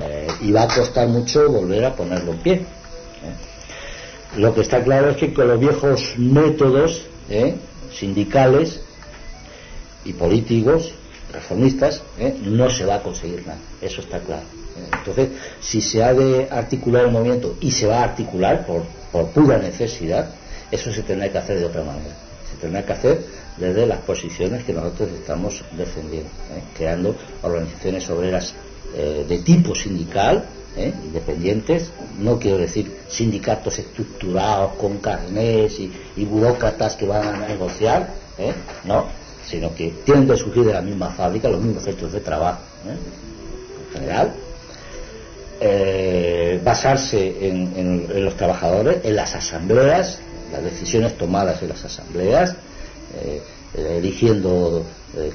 Eh, y va a costar mucho volver a ponerlo en pie. ¿eh? Lo que está claro es que con los viejos métodos ¿eh? sindicales y políticos, reformistas, no se va a conseguir nada. Eso está claro. Entonces, si se ha de articular el movimiento y se va a articular por pura necesidad, eso se tendrá que hacer de otra manera. Se tendrá que hacer desde las posiciones que nosotros estamos defendiendo, creando organizaciones obreras eh, de tipo sindical, ¿eh? independientes, no quiero decir sindicatos estructurados con carnés y, burócratas que van a negociar, ¿eh? no, sino que tienen que surgir de la misma fábrica, los mismos centros de trabajo, en general, basarse en, los trabajadores, en las asambleas, las decisiones tomadas en las asambleas, eligiendo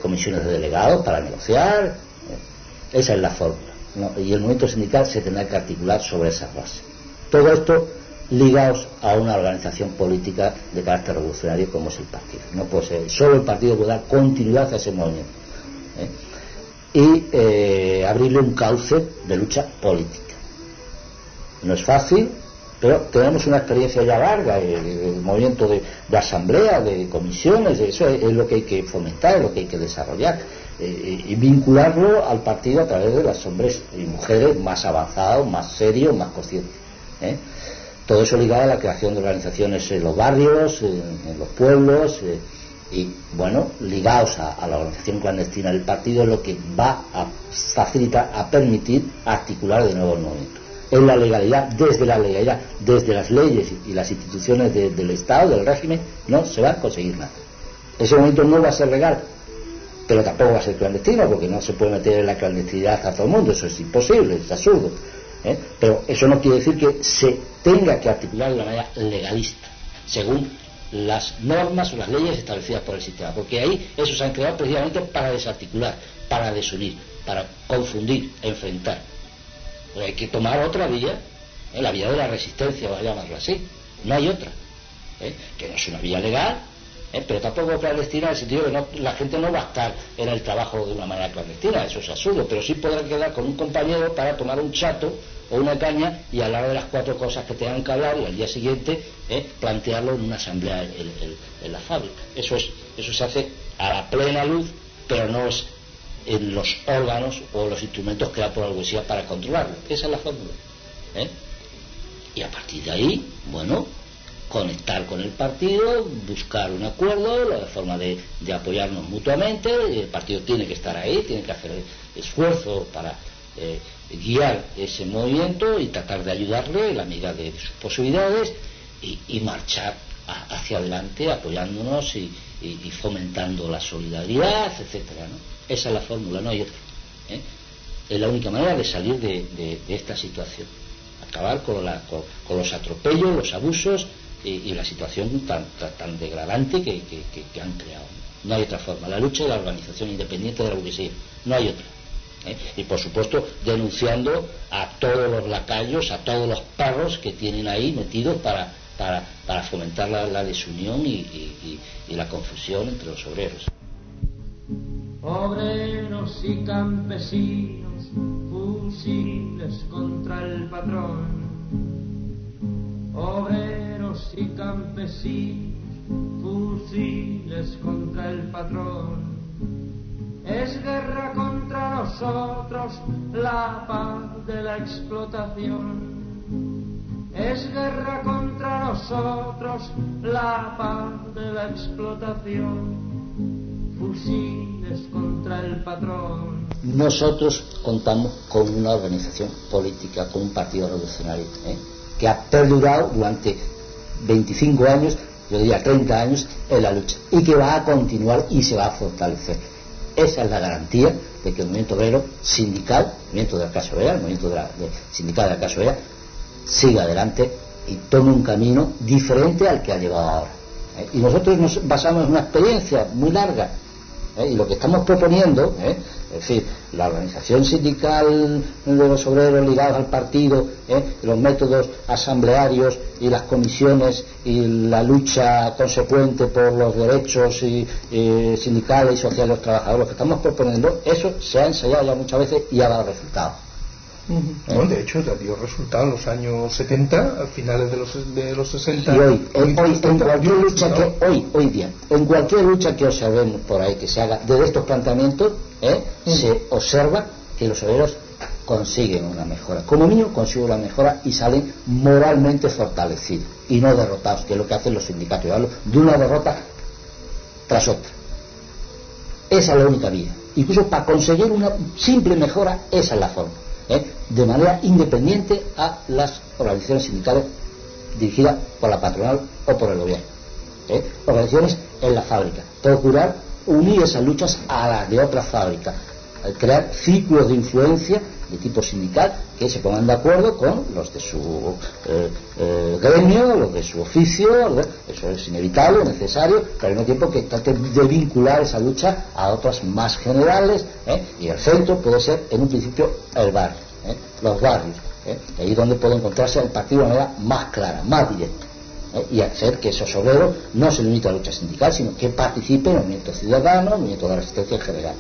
comisiones de delegados para negociar, esa es la fórmula. Y el movimiento sindical se tendrá que articular sobre esa base. Todo esto ligados a una organización política de carácter revolucionario como es el partido. No puede ser, solo el partido puede dar continuidad a ese movimiento. ¿eh? Y eh, abrirle un cauce de lucha política. No es fácil, pero tenemos una experiencia ya larga, el, movimiento de, asamblea, de comisiones, eso es, lo que hay que fomentar, es lo que hay que desarrollar eh, y vincularlo al partido a través de los hombres y mujeres más avanzados, más serios, más conscientes. ¿eh? Todo eso ligado a la creación de organizaciones en los barrios, en, los pueblos, eh, y bueno, ligados a, la organización clandestina del partido, es lo que va a facilitar, a permitir articular de nuevo el movimiento en la legalidad, desde la legalidad, desde las leyes y las instituciones del Estado, del régimen, no se va a conseguir nada. Ese momento no va a ser legal, pero tampoco va a ser clandestino, porque no se puede meter en la clandestinidad a todo el mundo, eso es imposible, es absurdo. ¿eh? Pero eso no quiere decir que se tenga que articular de una manera legalista, según las normas o las leyes establecidas por el sistema, porque ahí esos se han creado precisamente para desarticular, para desunir, para confundir, enfrentar. Hay que tomar otra vía, ¿eh? la vía de la resistencia, vamos a llamarlo así. No hay otra. ¿eh? Que no es una vía legal, ¿eh? pero tampoco clandestina en el sentido de que la gente no va a estar en el trabajo de una manera clandestina, eso es absurdo, pero sí podrá quedar con un compañero para tomar un chato o una caña y hablar de las cuatro cosas que tengan que hablar y al día siguiente plantearlo en una asamblea en, la fábrica. Eso, es, eso se hace a la plena luz, pero no es en los órganos o los instrumentos da por la burguesía para controlarlo. Esa es la fórmula. ¿eh? Y a partir de ahí, bueno, conectar con el partido, buscar un acuerdo, la forma de, apoyarnos mutuamente, el partido tiene que estar ahí, tiene que hacer esfuerzo para eh, guiar ese movimiento y tratar de ayudarle en la medida de sus posibilidades y, marchar hacia adelante apoyándonos y, fomentando la solidaridad, etcétera, ¿no? Esa es la fórmula, no hay otra. ¿eh? Es la única manera de salir de, esta situación. Acabar con, los atropellos, los abusos y, la situación tan, tan degradante que, han creado. No hay otra forma. La lucha de la organización independiente de la burguesía. No hay otra. ¿eh? Y por supuesto denunciando a todos los lacayos, a todos los perros que tienen ahí metidos para, para, fomentar la, desunión y la confusión entre los obreros obreros y campesinos, fusiles contra el patrón. Obreros y campesinos, fusiles contra el patrón. Es guerra contra nosotros la paz de la explotación. Es guerra contra nosotros la paz de la explotación Nosotros contamos con una organización política, con un partido revolucionario, ¿eh? que ha perdurado durante 25 años, yo diría 30 años, en la lucha, y que va a continuar y se va a fortalecer. Esa es la garantía de que el movimiento obrero sindical, el movimiento de la clase obrera, el movimiento de la, sindical de la clase obrera, siga adelante y tome un camino diferente al que ha llevado ahora. ¿eh? Y nosotros nos basamos en una experiencia muy larga ¿eh? Y lo que estamos proponiendo, ¿eh? es decir, la organización sindical de los obreros ligados al partido, ¿eh? los métodos asamblearios y las comisiones y la lucha consecuente por los derechos sindicales y sociales de los trabajadores, lo que estamos proponiendo, eso se ha ensayado ya muchas veces y ha dado resultados. ¿Eh? de hecho, dio resultado en los años 70, a finales de los, de los 60. Y hoy, hoy, en cualquier lucha que, hoy, hoy día, en cualquier lucha que observemos por ahí que se haga de estos planteamientos, ¿eh? se observa que los obreros consiguen una mejora. Como mínimo consiguen una mejora y salen moralmente fortalecidos y no derrotados, que es lo que hacen los sindicatos. Yo hablo de una derrota tras otra. Esa es la única vía. Incluso para conseguir una simple mejora, esa es la forma. ¿Eh? De manera independiente a las organizaciones sindicales dirigidas por la patronal o por el gobierno. ¿eh? Organizaciones en la fábrica. Procurar unir esas luchas a las de otras fábricas. Crear círculos de influencia de tipo sindical que se pongan de acuerdo con los de su eh, eh, gremio, los de su oficio, eso es inevitable, necesario, pero al mismo tiempo que trate de vincular esa lucha a otras más generales ¿eh? y el centro puede ser en un principio el barrio, los barrios, ahí es donde puede encontrarse el partido de manera más clara, más directa. y hacer que esos obreros no se limiten a la lucha sindical, sino que participen en el movimiento ciudadano, en el movimiento de la resistencia en general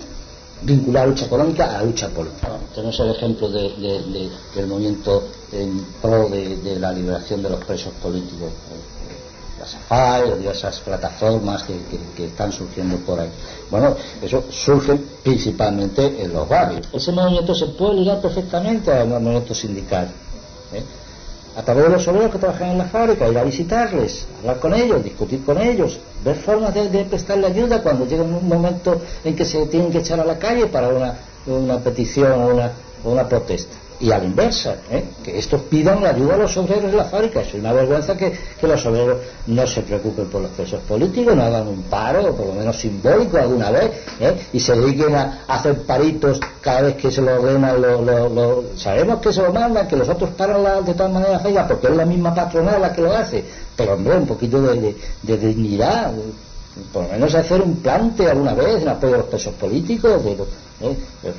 vincular la lucha económica a la lucha política. tenemos el ejemplo del movimiento en pro de, la liberación de los presos políticos, eh, las AFAI, las diversas plataformas que, están surgiendo por ahí. Bueno, eso surge principalmente en los barrios. Ese movimiento se puede ligar perfectamente al movimiento sindical. ¿eh? A través de los obreros que trabajan en la fábrica, ir a visitarles, hablar con ellos, discutir con ellos, ver formas de, prestarle ayuda cuando llega un momento en que se tienen que echar a la calle para una, petición o una protesta y a la inversa, ¿eh? que estos pidan ayuda a los obreros de la fábrica. Es una vergüenza que, los obreros no se preocupen por los presos políticos, no hagan un paro, por lo menos simbólico alguna vez, ¿eh? y se dediquen a, hacer paritos cada vez que se lo ordenan. Lo, sabemos que se lo mandan, que los otros paran de todas maneras, porque es la misma patronal la que lo hace, pero hombre, un poquito de, dignidad por lo menos hacer un plante alguna vez en apoyo a los presos políticos, de los, ¿eh?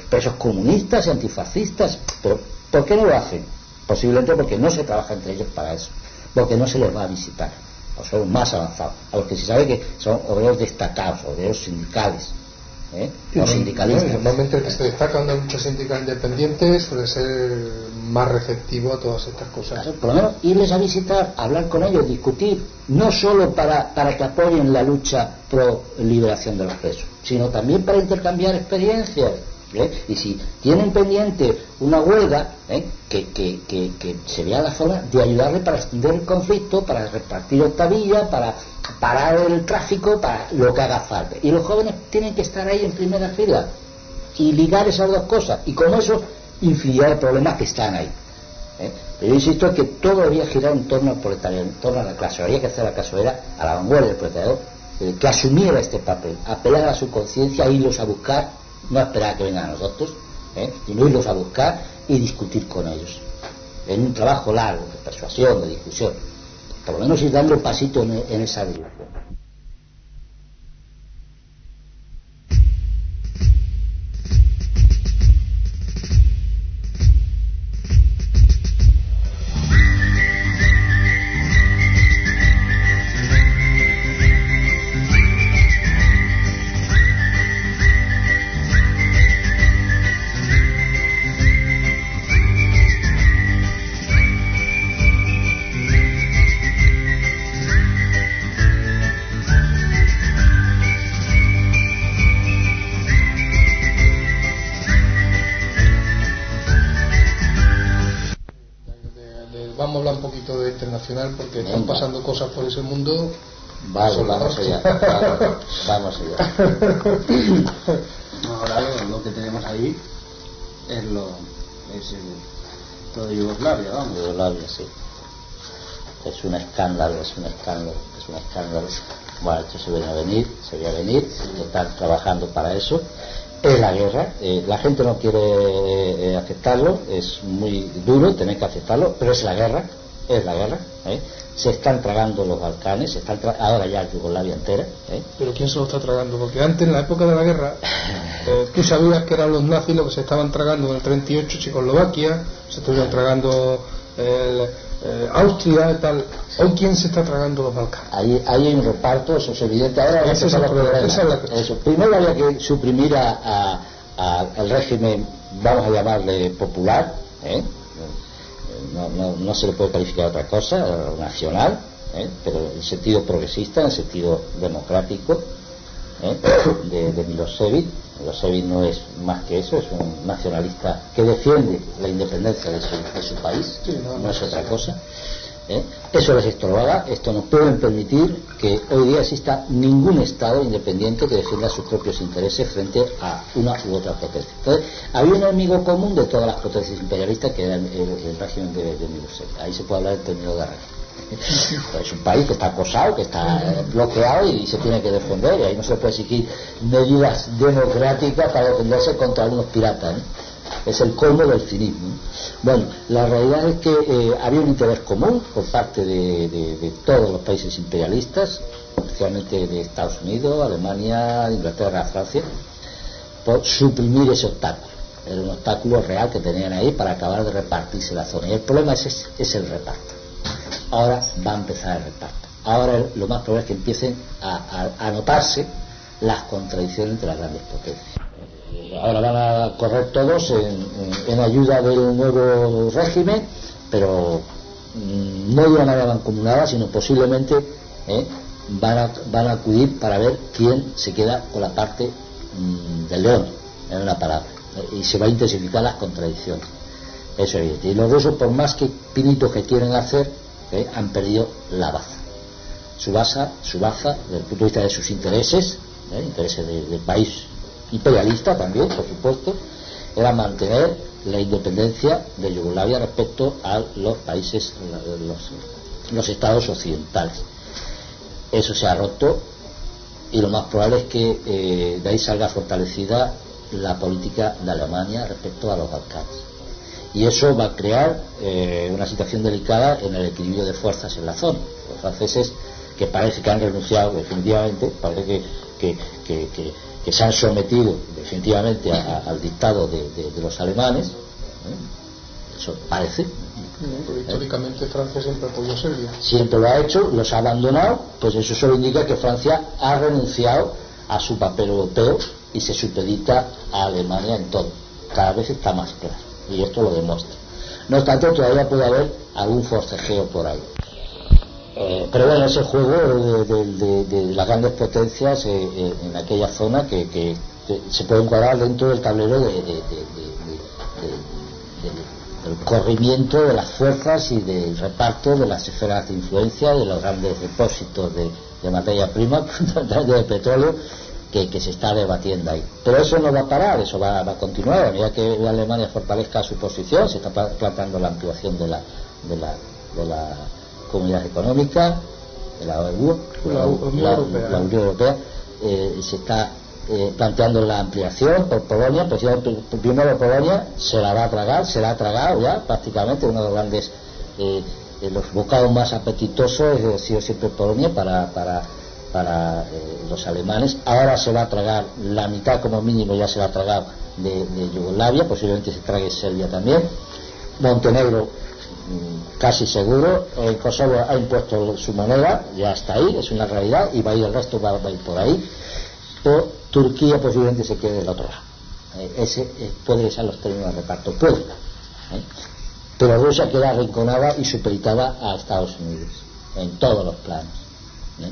presos comunistas antifascistas, pero ¿Por qué no lo hacen? Posiblemente porque no se trabaja entre ellos para eso, porque no se les va a visitar, o son más avanzados, a los que se sabe que son obreros destacados, obreros sindicales, ¿eh? sindicalistas. normalmente el que se destaca en una lucha sindical independiente suele ser más receptivo a todas estas cosas. por lo menos irles a visitar, hablar con ellos, discutir, no solo para, para que apoyen la lucha pro liberación de los presos, sino también para intercambiar experiencias ¿eh? Y si tienen pendiente una huelga, ¿eh? que, que, se vea la forma de ayudarle para extender el conflicto, para repartir octavilla, para parar el tráfico, para lo que haga falta. Y los jóvenes tienen que estar ahí en primera fila y ligar esas dos cosas. Y con eso, infinidad de problemas que están ahí. ¿eh? Pero yo insisto que todo debería girar en torno al proletariado, en torno a la clase. Habría que hacer la era a la vanguardia del proletariado, que asumiera este papel, apelar a su conciencia, irlos a buscar no esperar a que vengan a nosotros, ¿eh? sino irlos a buscar y discutir con ellos. En un trabajo largo de persuasión, de discusión. Por lo menos ir dando un pasito en esa dirección. Porque están pasando cosas por ese mundo. Vale, vamos allá. vamos allá. Ahora lo que tenemos ahí es lo es el, todo Yugoslavia, vamos. Yugoslavia, sí. Es un escándalo, es un escándalo, es un escándalo. Bueno, esto se viene a venir, se viene a venir, están trabajando para eso. Es la guerra, eh, la gente no quiere eh, aceptarlo, es muy duro tener que aceptarlo, pero es la guerra, es la guerra, ¿eh? se están tragando los Balcanes, se están ahora ya Yugoslavia entera. ¿eh? Pero ¿quién se lo está tragando? Porque antes, en la época de la guerra, eh, tú sabías que eran los nazis los que se estaban tragando en el 38 Checoslovaquia, se estaban tragando Austria y tal. Hoy, ¿quién se está tragando los Balcanes? Ahí, hay un reparto, eso es evidente. Ahora es eso. Primero había que suprimir a, al régimen, vamos a llamarle popular, ¿eh? No, no, no se le puede calificar otra cosa, nacional, ¿eh? pero en sentido progresista, en sentido democrático, ¿eh? de, de Milosevic. Milosevic no es más que eso, es un nacionalista que defiende la independencia de su, de su país, Sí, no, no es otra cosa. ¿Eh? Eso les estorbaba, esto no pueden permitir que hoy día exista ningún Estado independiente que defienda sus propios intereses frente a una u otra potencia. Entonces, había un enemigo común de todas las potencias imperialistas que era el, régimen de, de. Ahí se puede hablar en términos de régimen. Es un país que está acosado, que está eh, bloqueado y se tiene que defender, y ahí no se puede exigir medidas democráticas para defenderse contra algunos piratas. Es el colmo del cinismo. Bueno, la realidad es que eh, había un interés común por parte de, todos los países imperialistas, especialmente de Estados Unidos, Alemania, Inglaterra, Francia, por suprimir ese obstáculo. Era un obstáculo real que tenían ahí para acabar de repartirse la zona. Y el problema es, es, es el reparto. Ahora va a empezar el reparto. Ahora lo más probable es que empiecen a, a- a notarse las contradicciones entre las grandes potencias. Ahora van a correr todos en, ayuda del nuevo régimen, pero mm, no de una manera mancomunada, sino posiblemente eh, van, a, van a acudir para ver quién se queda con la parte mm, del león, en una palabra. Eh, y se va a intensificar las contradicciones. Eso es evidente. Y los rusos, por más que pinitos que quieren hacer, eh, han perdido la baza. Su baza, su baza, desde el punto de vista de sus intereses, intereses de- del país imperialista también, por supuesto, era mantener la independencia de Yugoslavia respecto a los países, los, los estados occidentales. Eso se ha roto y lo más probable es que eh, de ahí salga fortalecida la política de Alemania respecto a los Balcanes. Y eso va a crear eh, una situación delicada en el equilibrio de fuerzas en la zona. Los franceses, que parece que han renunciado definitivamente, parece que- que- que- que se han sometido definitivamente a- a- al dictado de, de- de los alemanes, ¿eh? eso parece, Porque históricamente Francia siempre apoyó a Serbia. siempre lo ha hecho, los ha abandonado, pues eso solo indica que Francia ha renunciado a su papel europeo y se supedita a Alemania en todo. Cada vez está más claro y esto lo demuestra. No obstante, todavía puede haber algún forcejeo por ahí. Eh, pero bueno, ese juego de, las grandes potencias eh, eh, en aquella zona que, que- se puede encuadrar dentro del tablero de- de- de- de- de- de- del corrimiento de las fuerzas y del reparto de las esferas de influencia, de los grandes depósitos de, materia prima, de petróleo, que, se está debatiendo ahí. Pero eso no va a parar, eso va, va a continuar. A medida que Alemania fortalezca su posición, se está pla- planteando la ampliación de la, de la, de la comunidad económica, la OEU, La la- la Unión Europea, eh, se está eh, planteando la ampliación por Polonia, precisamente primero Polonia se la va a tragar, se la ha tragado ya prácticamente, uno de los grandes, eh, de los bocados más apetitosos ha sido siempre Polonia para, para, para eh, los alemanes, ahora se va a tragar la mitad como mínimo, ya se la ha tragado de, de Yugoslavia, posiblemente se trague Serbia también, Montenegro casi seguro, eh, Kosovo ha impuesto su moneda, ya está ahí, es una realidad, y va a ir el resto, va, va a ir por ahí, o Turquía posiblemente se quede del otro lado. Eh, ese eh, puede ser los términos de reparto, puede. ¿eh? Pero Rusia queda arrinconada y supeditada a Estados Unidos, en todos los planos. ¿eh?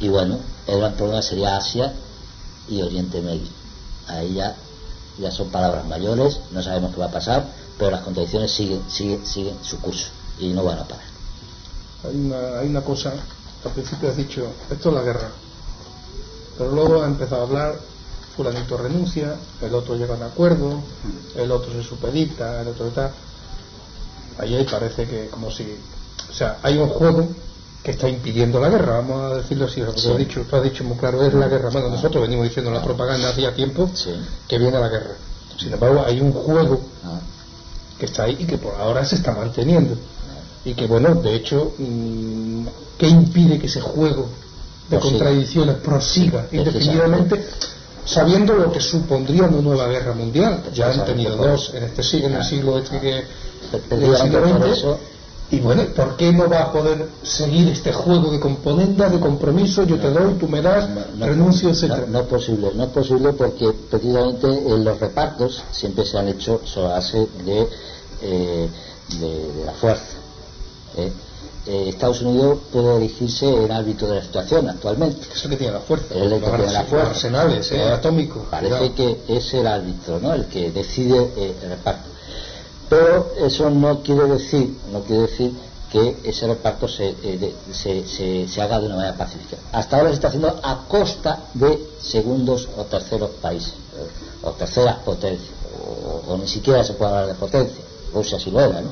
Y bueno, el gran problema sería Asia y Oriente Medio. Ahí ya, ya son palabras mayores, no sabemos qué va a pasar, pero las contradicciones siguen, siguen, siguen su curso y no van a parar. Hay una, hay una cosa, al principio has dicho, esto es la guerra. Pero luego ha empezado a hablar, fulanito renuncia, el otro llega a un acuerdo, el otro se supedita, el otro tal. Ahí parece que como si... O sea, hay un juego que está impidiendo la guerra, vamos a decirlo así, porque Sí. lo has dicho, tú has dicho muy claro, es la guerra. Bueno, nosotros venimos diciendo en la propaganda hacía tiempo Sí. que viene la guerra. Sin embargo, hay un juego Ah, que está ahí y que por ahora se está manteniendo. Y que, bueno, de hecho, mm, ¿qué impide que ese juego de Prosiga. contradicciones prosiga indefinidamente, sabiendo lo que supondría una nueva guerra mundial? Ya han tenido dos en este siglo, en el siglo este que. del siglo XX, Y bueno, ¿por qué no va a poder seguir este juego de componendas, de compromiso? Yo te doy, tú me das, renuncio, etcétera. No, no es posible, no es posible porque precisamente en los repartos siempre se han hecho sobre base de, eh, de, de la fuerza. ¿eh? Eh, Estados Unidos puede elegirse el árbitro de la situación actualmente. Eso que tiene la fuerza. Es el que tiene la fuerza. los arsenales, eh, atómicos. Parece cuidado. que es el árbitro, ¿no? El que decide eh, el reparto. Pero eso no quiere decir, no quiere decir que ese reparto se, eh, se, se- se haga de una manera pacífica. Hasta ahora se está haciendo a costa de segundos o terceros países, eh, o terceras potencias, o, o ni siquiera se puede hablar de potencia. Rusia sí lo era, ¿no?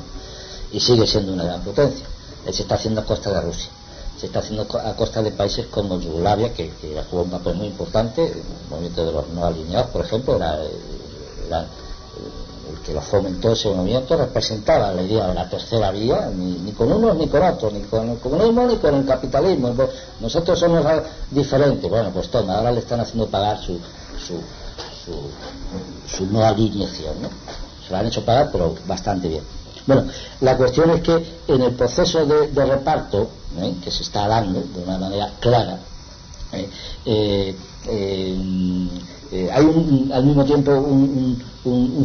Y sigue siendo una gran potencia. Eh, Se está haciendo a costa de Rusia se está haciendo a costa de países como Yugoslavia, que, que jugó un papel muy importante, el movimiento de los no alineados, por ejemplo, era, era que lo fomentó ese movimiento, representaba la idea de la tercera vía, ni, ni con uno ni con otro, ni con el comunismo ni con el capitalismo. Pues, Nosotros somos diferentes. Bueno, pues toma, ahora le están haciendo pagar su, su, su, su no alineación, ¿no? Se lo han hecho pagar, pero bastante bien. Bueno, la cuestión es que en el proceso de, de reparto, ¿eh? que se está dando de una manera clara, ¿eh? Eh, eh, eh, hay un- al mismo tiempo un,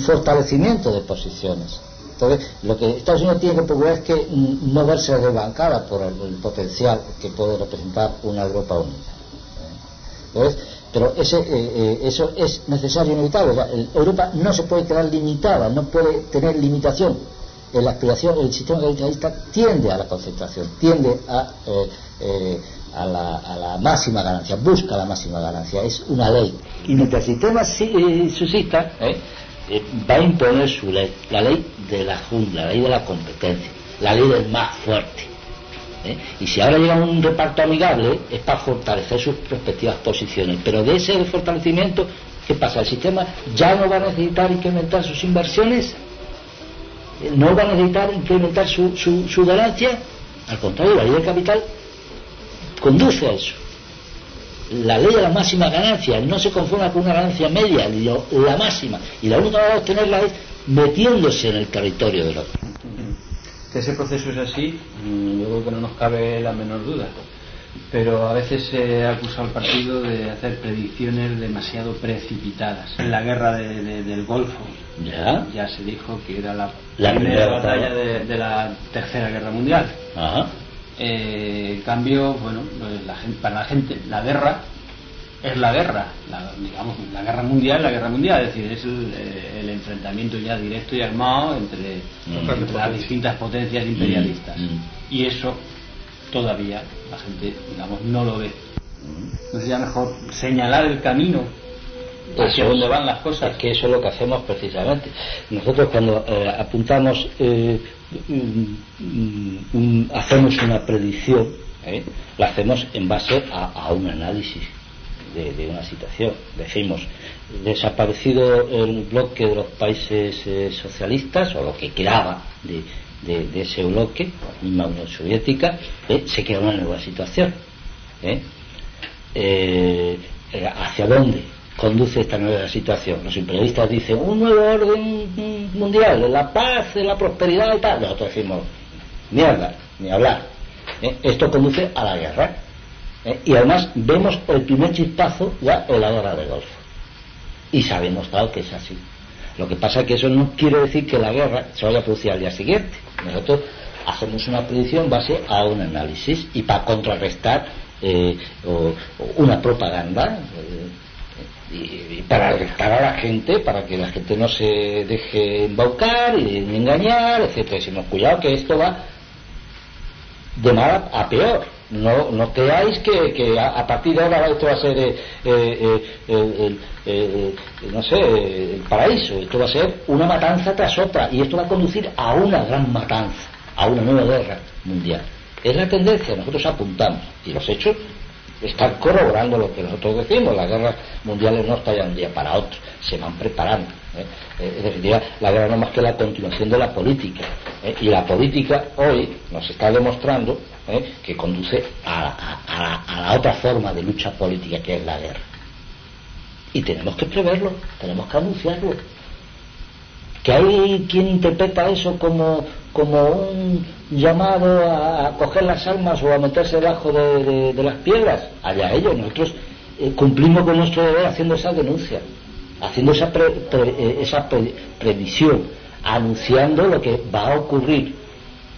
fortalecimiento de posiciones. Entonces, lo que Estados Unidos tiene que procurar es que no verse desbancada por el, potencial que puede representar una Europa unida. Entonces, pero ese, eh, eh, eso es necesario y inevitable. Europa no se puede quedar limitada, no puede tener limitación. En la aspiración, el sistema capitalista tiende a la concentración, tiende a, eh, eh, a, la, a la máxima ganancia, busca la máxima ganancia, es una ley. Y mientras el sistema si- eh, subsista, ¿eh? Eh, va a imponer su ley, la ley de la jungla, la ley de la competencia, la ley del más fuerte. ¿eh? Y si ahora llega un reparto amigable es para fortalecer sus respectivas posiciones. Pero de ese fortalecimiento, ¿qué pasa? El sistema ya no va a necesitar incrementar sus inversiones, no va a necesitar incrementar su, su, su ganancia. Al contrario, la ley del capital conduce a eso. La ley de la máxima ganancia no se conforma con una ganancia media, lo- la máxima. Y la única manera de obtenerla es metiéndose en el territorio del otro. Que ese proceso es así, mm, yo creo que no nos cabe la menor duda. Pero a veces se acusa al partido de hacer predicciones demasiado precipitadas. En la guerra de- de- del Golfo ¿Ya? ya se dijo que era la, La primera, batalla. de, de la Tercera Guerra Mundial. Ajá. Eh, cambio, bueno, pues la gente, para la gente la guerra es la guerra, la, digamos, la guerra mundial, la guerra mundial, es decir, es el, eh, el enfrentamiento ya directo y armado entre, Mm. entre las distintas potencias imperialistas. Mm. Y eso todavía la gente, digamos, no lo ve. Entonces ya mejor señalar el camino hacia Eso dónde van las cosas. Es que eso es lo que hacemos precisamente. Nosotros cuando eh, apuntamos, eh, mm, mm, un- hacemos una predicción, ¿eh? la hacemos en base a, a un análisis de, de una situación. Decimos, desaparecido el bloque de los países eh, socialistas, o lo que quedaba de, de- de ese bloque, la misma Unión Soviética, ¿eh? se crea una nueva situación. eh, hacia dónde conduce esta nueva situación. Los imperialistas dicen un nuevo orden mundial, la paz, la prosperidad y tal. Nosotros decimos, mierda, ni hablar. ¿eh? Esto conduce a la guerra. ¿eh? Y además vemos el primer chispazo ya en la guerra del Golfo. Y sabemos, claro, que es así. Lo que pasa es que eso no quiere decir que la guerra se vaya a producir al día siguiente. Nosotros hacemos una predicción base a un análisis y para contrarrestar eh, o una propaganda eh, y, para alertar a la gente, para que la gente no se deje embaucar y engañar, etcétera. Decimos, cuidado que esto va de mal a peor. No, no creáis que, que a, partir de ahora esto va a ser eh, eh, eh, no sé, el paraíso. Esto va a ser una matanza tras otra y esto va a conducir a una gran matanza, a una nueva guerra mundial. Es la tendencia, nosotros apuntamos y los hechos están corroborando lo que nosotros decimos. Las guerras mundiales no estallan de un día para otro, se van preparando. ¿eh? Eh, En definitiva, la guerra no es más que la continuación de la política. ¿eh? Y la política hoy nos está demostrando ¿eh? que conduce a, a la otra forma de lucha política que es la guerra. Y tenemos que preverlo, tenemos que anunciarlo. Que hay quien interpreta eso como, como un llamado a, coger las armas o a meterse debajo de, las piedras. Allá ellos, nosotros eh, cumplimos con nuestro deber haciendo esa denuncia, haciendo esa, eh, esa previsión, anunciando lo que va a ocurrir.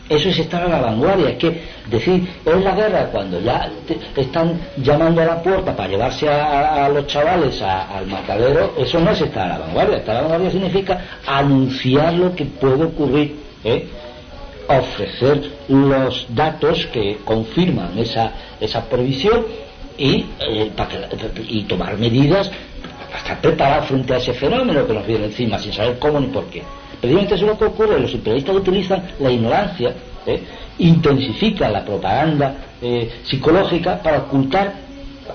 Eso es estar a la vanguardia, es que decir, es la guerra cuando ya te, están llamando a la puerta para llevarse a, los chavales al matadero, eso no es estar a la vanguardia, estar a la vanguardia significa anunciar lo que puede ocurrir. ¿eh? Ofrecer los datos que confirman esa, esa previsión y, eh, y tomar medidas para estar preparados frente a ese fenómeno que nos viene encima sin saber cómo ni por qué. Precisamente eso es lo que ocurre, los imperialistas utilizan la ignorancia, ¿eh? intensifican la propaganda eh, psicológica para ocultar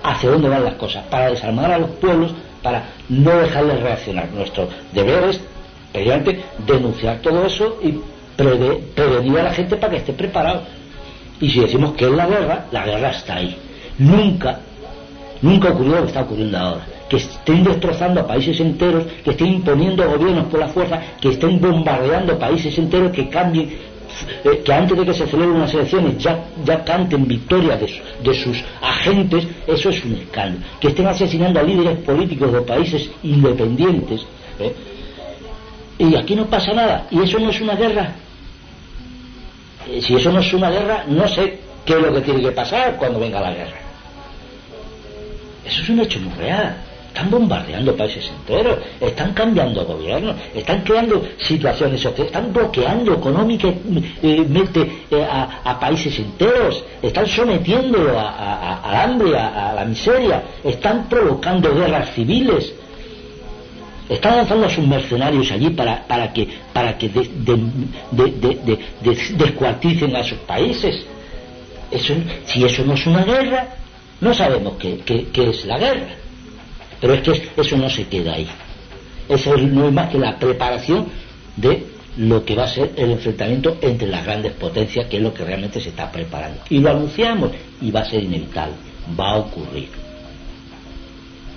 hacia dónde van las cosas, para desarmar a los pueblos, para no dejarles reaccionar. Nuestro deber es, precisamente, denunciar todo eso y prevenir a la gente para que esté preparado. Y si decimos que es la guerra, la guerra está ahí. Nunca, nunca ocurrió lo que está ocurriendo ahora. Que estén destrozando a países enteros, que estén imponiendo gobiernos por la fuerza, que estén bombardeando países enteros, que cambien, eh, que antes de que se celebren unas elecciones ya, ya canten victoria de, de, sus agentes, eso es un escándalo. Que estén asesinando a líderes políticos de países independientes. ¿eh? Y aquí no pasa nada. Y eso no es una guerra. Eh, si eso no es una guerra, no sé qué es lo que tiene que pasar cuando venga la guerra. Eso es un hecho muy real. Están bombardeando países enteros, están cambiando gobiernos, están creando situaciones sociales, están bloqueando económicamente eh, a, países enteros, están sometiendo al hambre, a la miseria, están provocando guerras civiles, están lanzando a sus mercenarios allí para, para que, para que descuarticen a esos países. Eso, si eso no es una guerra, no sabemos qué, es la guerra. Pero es que eso no se queda ahí. Eso no es más que la preparación de lo que va a ser el enfrentamiento entre las grandes potencias, que es lo que realmente se está preparando. Y lo anunciamos y va a ser inevitable, va a ocurrir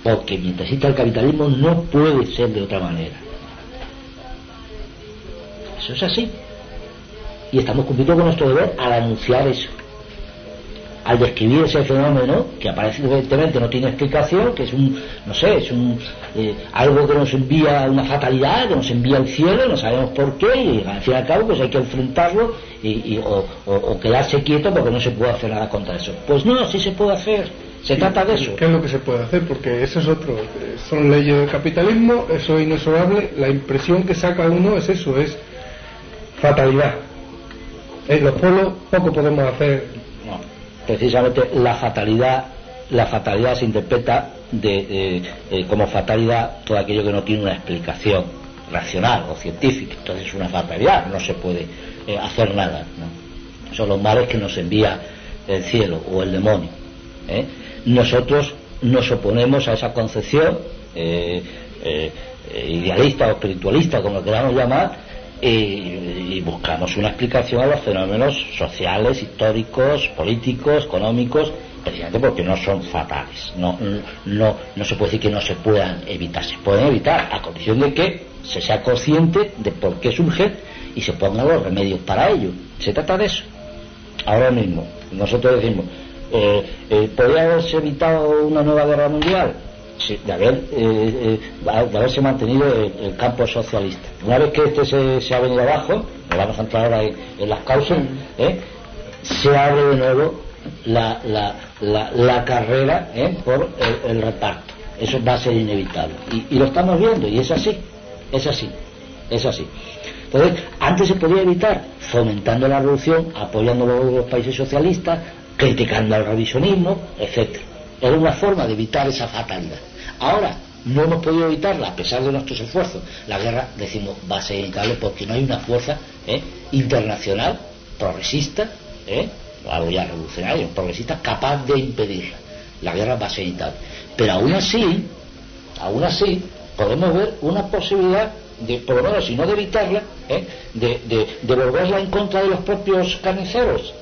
porque mientras exista el capitalismo no puede ser de otra manera. Eso es así. Y estamos cumpliendo con nuestro deber al anunciar eso. Al describir ese fenómeno, que aparece evidentemente no tiene explicación, que es un, no sé, es un eh, algo que nos envía una fatalidad, que nos envía al cielo, no sabemos por qué, y al fin y al cabo pues hay que enfrentarlo y, o quedarse quieto porque no se puede hacer nada contra eso. Pues no, sí se puede hacer se trata de eso. ¿Qué es lo que se puede hacer? Porque eso es otro. Son leyes del capitalismo, eso es inexorable. La impresión que saca uno es eso, es fatalidad. En los pueblos poco podemos hacer. No, precisamente la fatalidad, la fatalidad se interpreta de, eh, como fatalidad todo aquello que no tiene una explicación racional o científica. Entonces es una fatalidad, no se puede eh, hacer nada. Son los males que nos envía el cielo o el demonio. ¿Eh? nosotros nos oponemos a esa concepción eh, eh, idealista o espiritualista, como queramos llamar, y, buscamos una explicación a los fenómenos sociales, históricos, políticos, económicos, precisamente porque no son fatales. No, no, no se puede decir que no se puedan evitar, se pueden evitar a condición de que se sea consciente de por qué surgen y se pongan los remedios para ello. Se trata de eso. Ahora mismo, nosotros decimos, eh, eh, ¿Podría haberse evitado una nueva guerra mundial? Sí, de, haber, eh, de haberse mantenido el, campo socialista. Una vez que este se, ha venido abajo, nos vamos a entrar ahora en, las causas, se abre de nuevo la, la, carrera por el, reparto. Eso va a ser inevitable. Y, y, lo estamos viendo, y es así, es así, es así. Entonces, antes se podía evitar fomentando la revolución, apoyando los países socialistas, criticando al revisionismo, etc. Era una forma de evitar esa fatalidad. Ahora, no hemos podido evitarla a pesar de nuestros esfuerzos. La guerra, decimos, va a ser inevitable porque no hay una fuerza ¿eh? internacional, progresista, ¿eh? algo ya revolucionario, progresista, capaz de impedirla. La guerra va a ser inevitable. Pero aún así, aún así, podemos ver una posibilidad de, por lo menos, si no de evitarla, ¿eh? de, de volverla en contra de los propios carniceros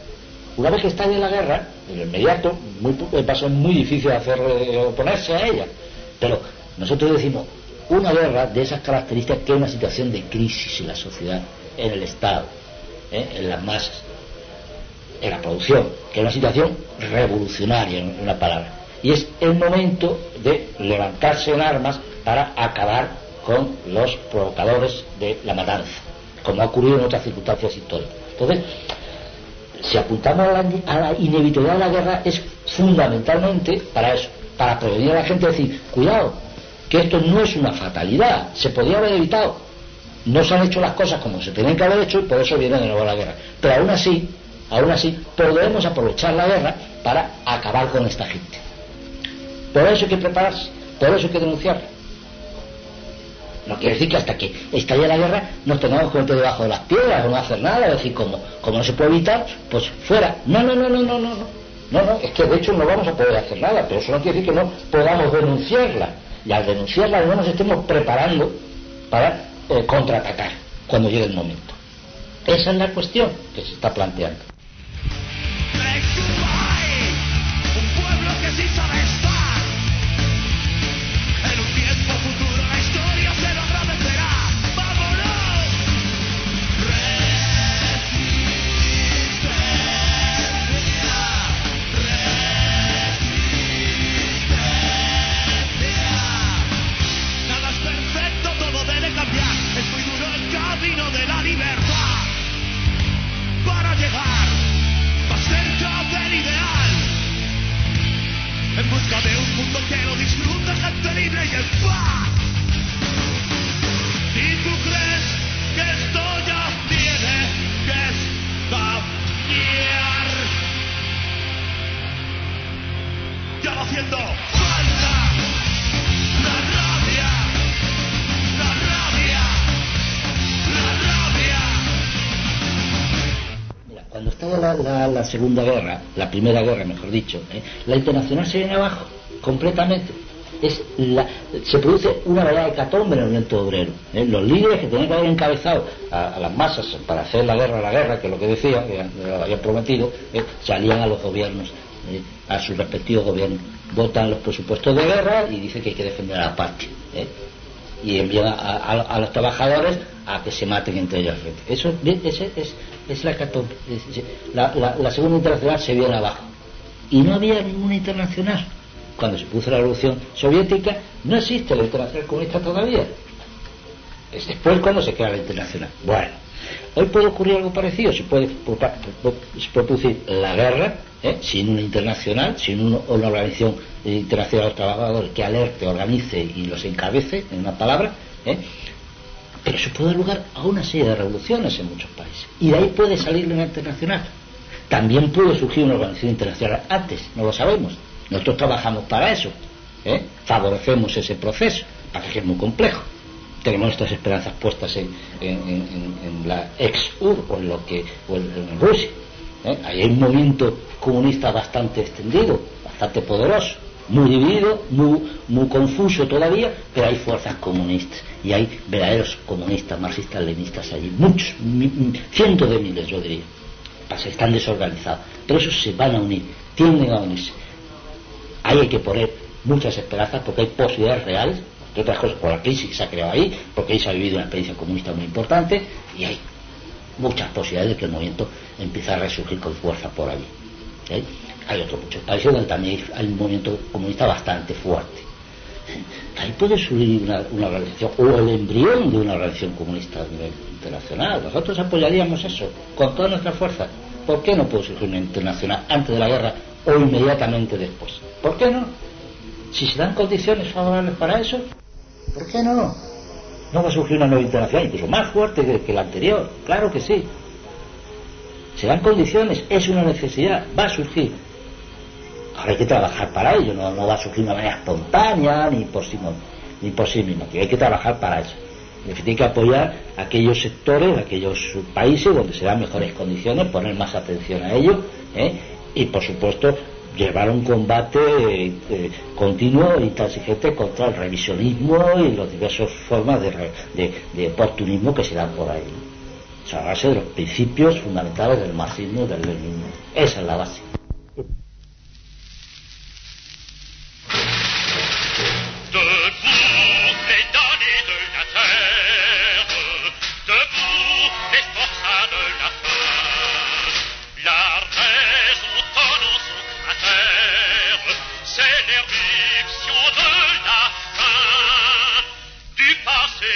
una vez que está en la guerra, en el inmediato, muy, va a ser muy difícil hacer eh, oponerse a ella. Pero nosotros decimos, una guerra de esas características que es una situación de crisis en la sociedad, en el Estado. ¿eh? en las masas, en la producción, que es una situación revolucionaria, en una palabra. Y es el momento de levantarse en armas para acabar con los provocadores de la matanza, como ha ocurrido en otras circunstancias históricas. Entonces, si apuntamos a la, inevitabilidad de la guerra es fundamentalmente para eso, para prevenir a la gente decir, cuidado, que esto no es una fatalidad, se podía haber evitado. No se han hecho las cosas como se tenían que haber hecho y por eso viene de nuevo la guerra. Pero aún así, aún así, podemos aprovechar la guerra para acabar con esta gente. Por eso hay que prepararse, por eso hay que denunciar. No quiere decir que hasta que estalle la guerra nos tengamos que meter debajo de las piedras o no hacer nada, es decir, como, como no se puede evitar, pues fuera. No, no, no, no, no, no, no. No, es que de hecho no vamos a poder hacer nada, pero eso no quiere decir que no podamos denunciarla. Y al denunciarla no nos estemos preparando para eh, contraatacar cuando llegue el momento. Esa es la cuestión que se está planteando. Segunda Guerra, la Primera Guerra, mejor dicho, ¿eh? la internacional se viene abajo completamente. Es la- se produce una verdadera hecatombe en el movimiento obrero. ¿eh? Los líderes que tenían que haber encabezado a, las masas para hacer la guerra a la guerra, que es lo que decía, que lo habían prometido, ¿eh? salían a los gobiernos, a sus respectivos gobiernos. Votan los presupuestos de guerra y dicen que hay que defender a la patria. Y envían a, a- los trabajadores a que se maten entre ellos. Eso es, es, es la, la, la- la segunda internacional se viene abajo. Y no había ninguna internacional. Cuando se puso la revolución soviética, no existe la internacional comunista todavía. Es después cuando se crea la internacional. Bueno, hoy puede ocurrir algo parecido. Se puede, producir la guerra ¿eh? sin una internacional, sin un- una organización internacional de trabajadores que alerte, organice y los encabece, en una palabra. ¿eh? Pero eso puede dar lugar a una serie de revoluciones en muchos países. Y de ahí puede salir una internacional. También puede surgir una organización internacional antes, no lo sabemos. Nosotros trabajamos para eso. ¿eh? Favorecemos ese proceso, para que es muy complejo. Tenemos nuestras esperanzas puestas en, la ex-UR o en, lo que, o en, Rusia. ¿eh? Hay un movimiento comunista bastante extendido, bastante poderoso, muy dividido, muy, muy confuso todavía, pero hay fuerzas comunistas y hay verdaderos comunistas, marxistas, leninistas allí, muchos, cientos de miles yo diría. Pasa, están desorganizados, pero esos se van a unir, tienden a unirse. Hay que poner muchas esperanzas porque hay posibilidades reales, entre otras cosas por la crisis que se ha creado ahí, porque ahí se ha vivido una experiencia comunista muy importante y hay muchas posibilidades de que el movimiento empiece a resurgir con fuerza por allí. ¿eh? Hay otros muchos países donde también hay- un movimiento comunista bastante fuerte. Ahí puede surgir una, una organización o el embrión de una organización comunista a nivel internacional. Nosotros apoyaríamos eso con todas nuestras fuerzas. ¿Por qué no puede surgir una internacional antes de la guerra o inmediatamente después? ¿Por qué no? Si se dan condiciones favorables para eso, ¿por qué no? No va a surgir una nueva internacional, incluso más fuerte que, la anterior. Claro que sí. Se dan condiciones, es una necesidad, va a surgir. Ahora hay que trabajar para ello, no, va a surgir de una manera espontánea ni por sí, ni por sí misma, que hay que trabajar para eso. Hay que apoyar aquellos sectores, aquellos países donde se dan mejores condiciones, poner más atención a ello ¿eh? y, por supuesto, llevar un combate eh, eh, continuo e intransigente contra el revisionismo y las diversas formas de- de oportunismo que se dan por ahí. O sea, a base de los principios fundamentales del marxismo y del leninismo. Esa es la base. c'est l'éruption de la fin du passé.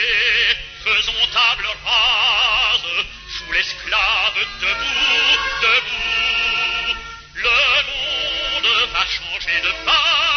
Faisons table rase sous l'esclave debout, debout. Le monde va changer de pas.